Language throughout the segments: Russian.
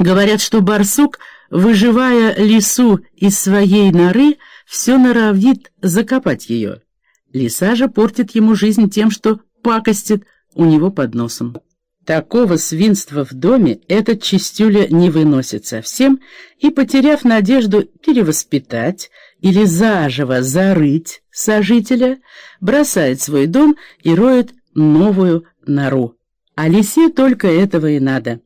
Говорят, что барсук, выживая лису из своей норы, все норовит закопать ее. Лиса же портит ему жизнь тем, что пакостит у него под носом. Такого свинства в доме этот чистюля не выносит совсем и, потеряв надежду перевоспитать или заживо зарыть сожителя, бросает свой дом и роет новую нору. А лисе только этого и надо.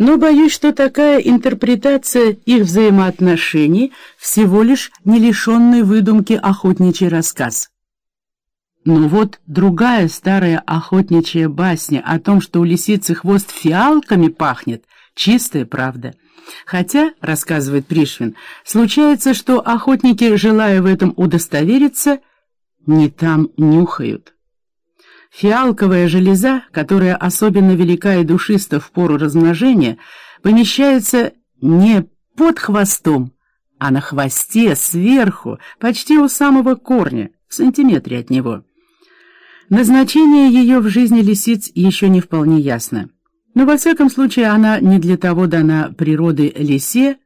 Но боюсь, что такая интерпретация их взаимоотношений всего лишь не лишенный выдумки охотничий рассказ. Но вот другая старая охотничья басня о том, что у лисицы хвост фиалками пахнет, чистая правда. Хотя, рассказывает Пришвин, случается, что охотники, желая в этом удостовериться, не там нюхают. Фиалковая железа, которая особенно велика и душиста в пору размножения, помещается не под хвостом, а на хвосте сверху, почти у самого корня, в сантиметре от него. Назначение ее в жизни лисиц еще не вполне ясно. Но во всяком случае она не для того дана природы лисе,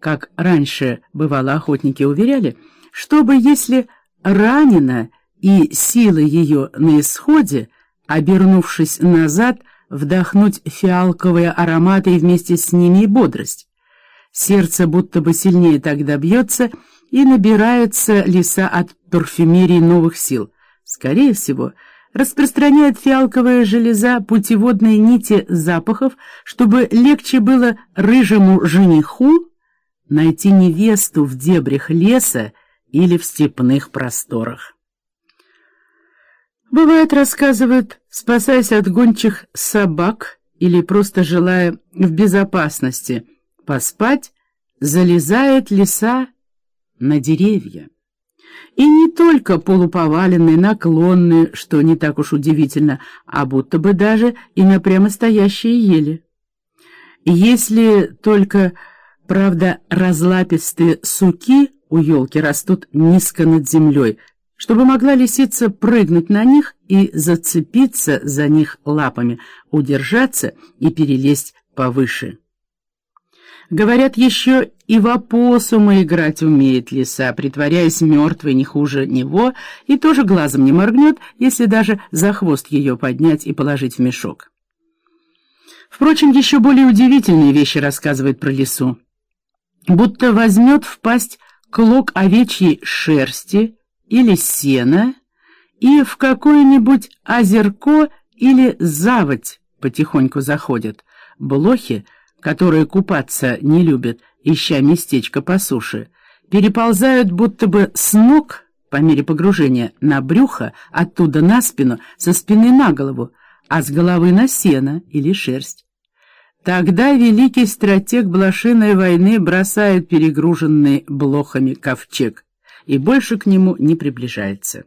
как раньше бывало охотники уверяли, чтобы, если ранена и силы ее на исходе, обернувшись назад, вдохнуть фиалковые ароматы и вместе с ними и бодрость. Сердце будто бы сильнее тогда бьется, и набирается лиса от парфюмерии новых сил — Скорее всего, распространяет фиалковая железа путеводные нити запахов, чтобы легче было рыжему жениху найти невесту в дебрях леса или в степных просторах. Бывает, рассказывают, спасаясь от гончих собак или просто желая в безопасности поспать, залезает лиса на деревья. И не только полуповаленные, наклонные, что не так уж удивительно, а будто бы даже и на прямо ели. Если только, правда, разлапистые суки у елки растут низко над землей, чтобы могла лисица прыгнуть на них и зацепиться за них лапами, удержаться и перелезть повыше. Говорят, еще и в опоссума играть умеет лиса, притворяясь мертвой не хуже него, и тоже глазом не моргнет, если даже за хвост ее поднять и положить в мешок. Впрочем, еще более удивительные вещи рассказывает про лису. Будто возьмет в пасть клок овечьей шерсти или сена и в какое-нибудь озерко или заводь потихоньку заходит. Блохи — которые купаться не любят, ища местечко по суше, переползают будто бы с ног по мере погружения на брюхо, оттуда на спину, со спины на голову, а с головы на сено или шерсть. Тогда великий стратег блошиной войны бросает перегруженный блохами ковчег и больше к нему не приближается.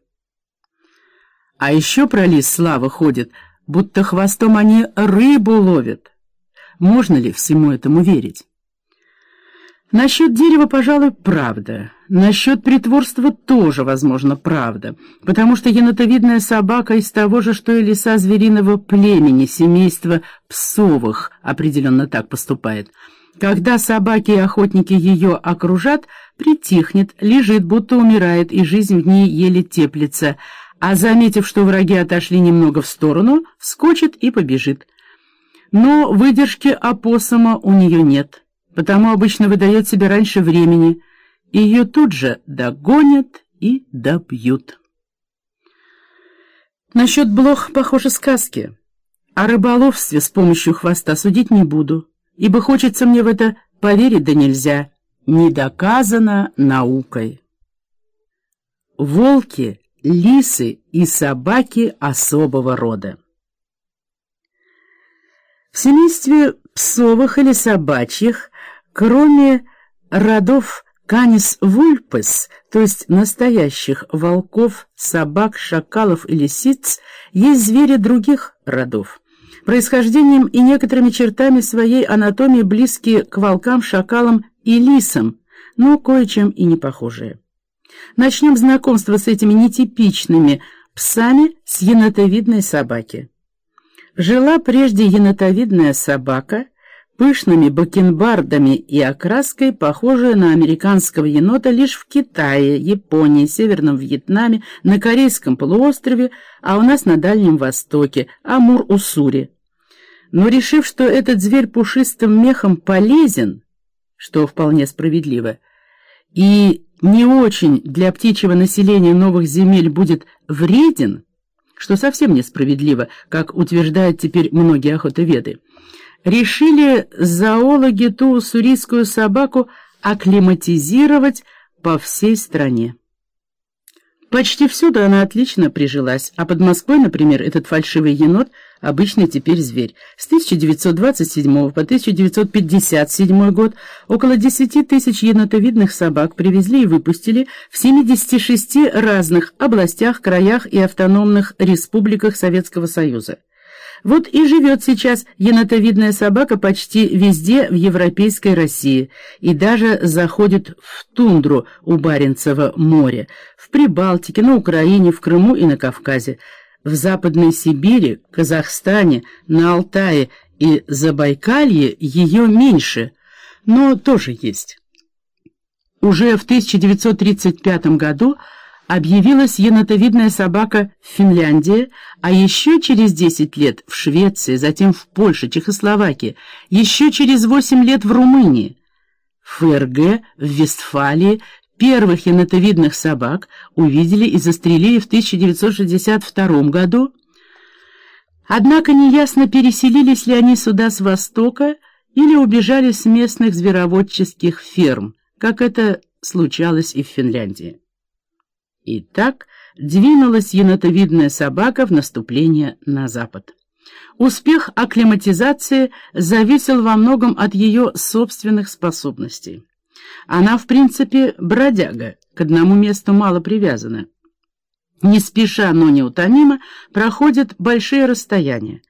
А еще про лис слава ходит, будто хвостом они рыбу ловят. Можно ли всему этому верить? Насчет дерева, пожалуй, правда. Насчет притворства тоже, возможно, правда. Потому что енотовидная собака из того же, что и лиса звериного племени, семейства псовых, определенно так поступает. Когда собаки и охотники ее окружат, притихнет, лежит, будто умирает, и жизнь в ней еле теплится, а, заметив, что враги отошли немного в сторону, вскочит и побежит. Но выдержки опоссума у нее нет, потому обычно выдает себя раньше времени, и ее тут же догонят и добьют. Насчет блох, похоже, сказки. О рыболовстве с помощью хвоста судить не буду, ибо хочется мне в это поверить да нельзя, не доказано наукой. Волки, лисы и собаки особого рода. В семействе псовых или собачьих, кроме родов Канис вульпес, то есть настоящих волков, собак, шакалов и лисиц, есть звери других родов. Происхождением и некоторыми чертами своей анатомии близкие к волкам, шакалам и лисам, но кое-чем и не похожие. Начнем знакомство с этими нетипичными псами с енотовидной собаки. Жила прежде енотовидная собака пышными бакенбардами и окраской, похожая на американского енота лишь в Китае, Японии, Северном Вьетнаме, на Корейском полуострове, а у нас на Дальнем Востоке, Амур-Усури. Но решив, что этот зверь пушистым мехом полезен, что вполне справедливо, и не очень для птичьего населения новых земель будет вреден, что совсем несправедливо, как утверждают теперь многие охотоведы, решили зоологи ту уссурийскую собаку акклиматизировать по всей стране. Почти всюду она отлично прижилась, а под Москвой, например, этот фальшивый енот – обычный теперь зверь. С 1927 по 1957 год около 10 тысяч енотовидных собак привезли и выпустили в 76 разных областях, краях и автономных республиках Советского Союза. Вот и живет сейчас енотовидная собака почти везде в европейской России и даже заходит в тундру у Баренцева моря, в Прибалтике, на Украине, в Крыму и на Кавказе. В Западной Сибири, Казахстане, на Алтае и Забайкалье ее меньше, но тоже есть. Уже в 1935 году объявилась енотовидная собака в Финляндии, а еще через 10 лет в Швеции, затем в Польше, Чехословакии, еще через 8 лет в Румынии. ФРГ, в Вестфалии первых енотовидных собак увидели и застрелили в 1962 году. Однако неясно, переселились ли они сюда с востока или убежали с местных звероводческих ферм, как это случалось и в Финляндии. И так двинулась енотовидная собака в наступление на запад. Успех акклиматизации зависел во многом от ее собственных способностей. Она, в принципе, бродяга, к одному месту мало привязана. Не спеша, но неутомимо, проходит большие расстояния.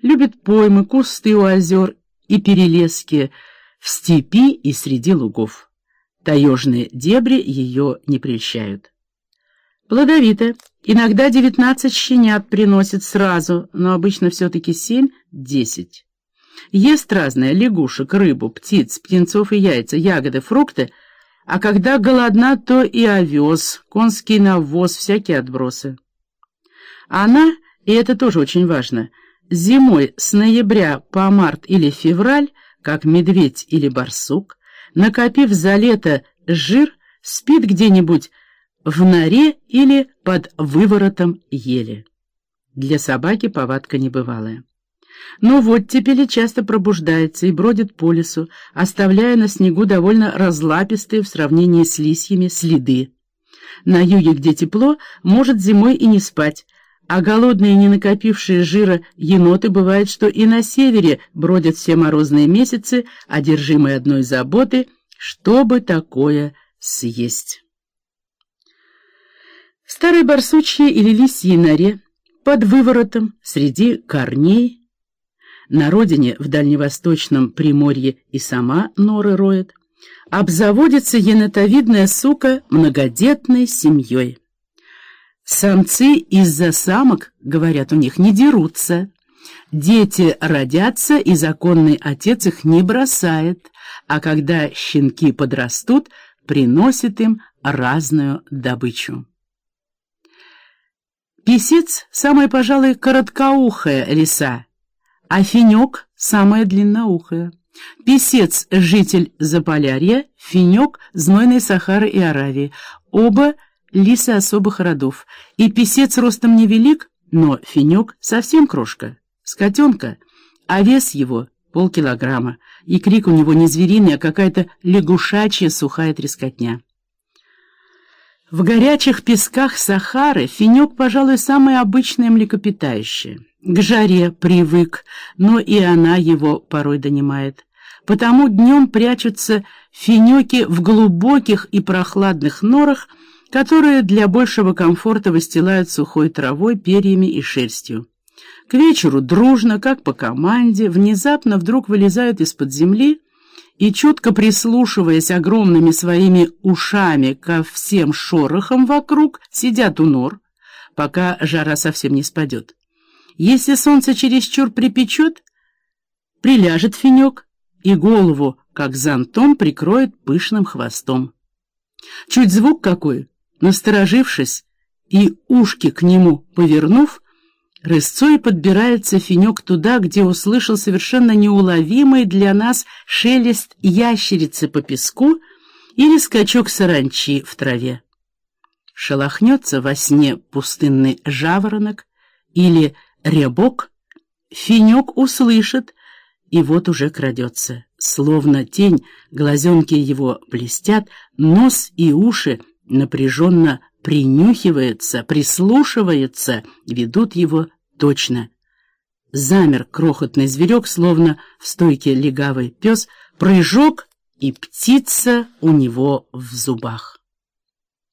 Любит поймы, кусты у озер и перелески, в степи и среди лугов. Таежные дебри ее не прельщают. Плодовито. Иногда девятнадцать щенят приносит сразу, но обычно все-таки семь-десять. Ест разное — лягушек, рыбу, птиц, птенцов и яйца, ягоды, фрукты, а когда голодна, то и овес, конский навоз, всякие отбросы. Она, и это тоже очень важно, зимой с ноября по март или февраль, как медведь или барсук, накопив за лето жир, спит где-нибудь в норе или под выворотом ели. Для собаки повадка небывалая. Но вот теперь часто пробуждается и бродит по лесу, оставляя на снегу довольно разлапистые в сравнении с лисьями следы. На юге, где тепло, может зимой и не спать, а голодные, не накопившие жира еноты, бывает, что и на севере бродят все морозные месяцы, одержимые одной заботы, чтобы такое съесть. Старые барсучьи или лисьи норе под выворотом, среди корней. На родине, в дальневосточном Приморье, и сама норы роет. Обзаводится енотовидная сука многодетной семьей. Самцы из-за самок, говорят у них, не дерутся. Дети родятся, и законный отец их не бросает, а когда щенки подрастут, приносит им разную добычу. Песец — самая, пожалуй, короткоухая лиса, а финек — самая длинноухая. Песец — житель Заполярья, финек — знойной Сахары и Аравии. Оба — лисы особых родов. И песец ростом невелик, но финек совсем крошка, скотенка, а вес его — полкилограмма, и крик у него не звериный, а какая-то лягушачья сухая трескотня. В горячих песках Сахары финек, пожалуй, самое обычное млекопитающее. К жаре привык, но и она его порой донимает. Потому днем прячутся финеки в глубоких и прохладных норах, которые для большего комфорта выстилают сухой травой, перьями и шерстью. К вечеру дружно, как по команде, внезапно вдруг вылезают из-под земли и, чутко прислушиваясь огромными своими ушами ко всем шорохам вокруг, сидят у нор, пока жара совсем не спадет. Если солнце чересчур припечет, приляжет финек, и голову, как зонтом, прикроет пышным хвостом. Чуть звук какой, насторожившись и ушки к нему повернув, рысцой подбирается финек туда, где услышал совершенно неуловимый для нас шелест ящерицы по песку или скачок саранчи в траве. Шелохнется во сне пустынный жаворонок или рябок, финек услышит, и вот уже крадется. Словно тень, глазенки его блестят, нос и уши напряженно принюхиваются, прислушиваются, ведут его точно. Замер крохотный зверек, словно в стойке легавый пес, прыжок, и птица у него в зубах.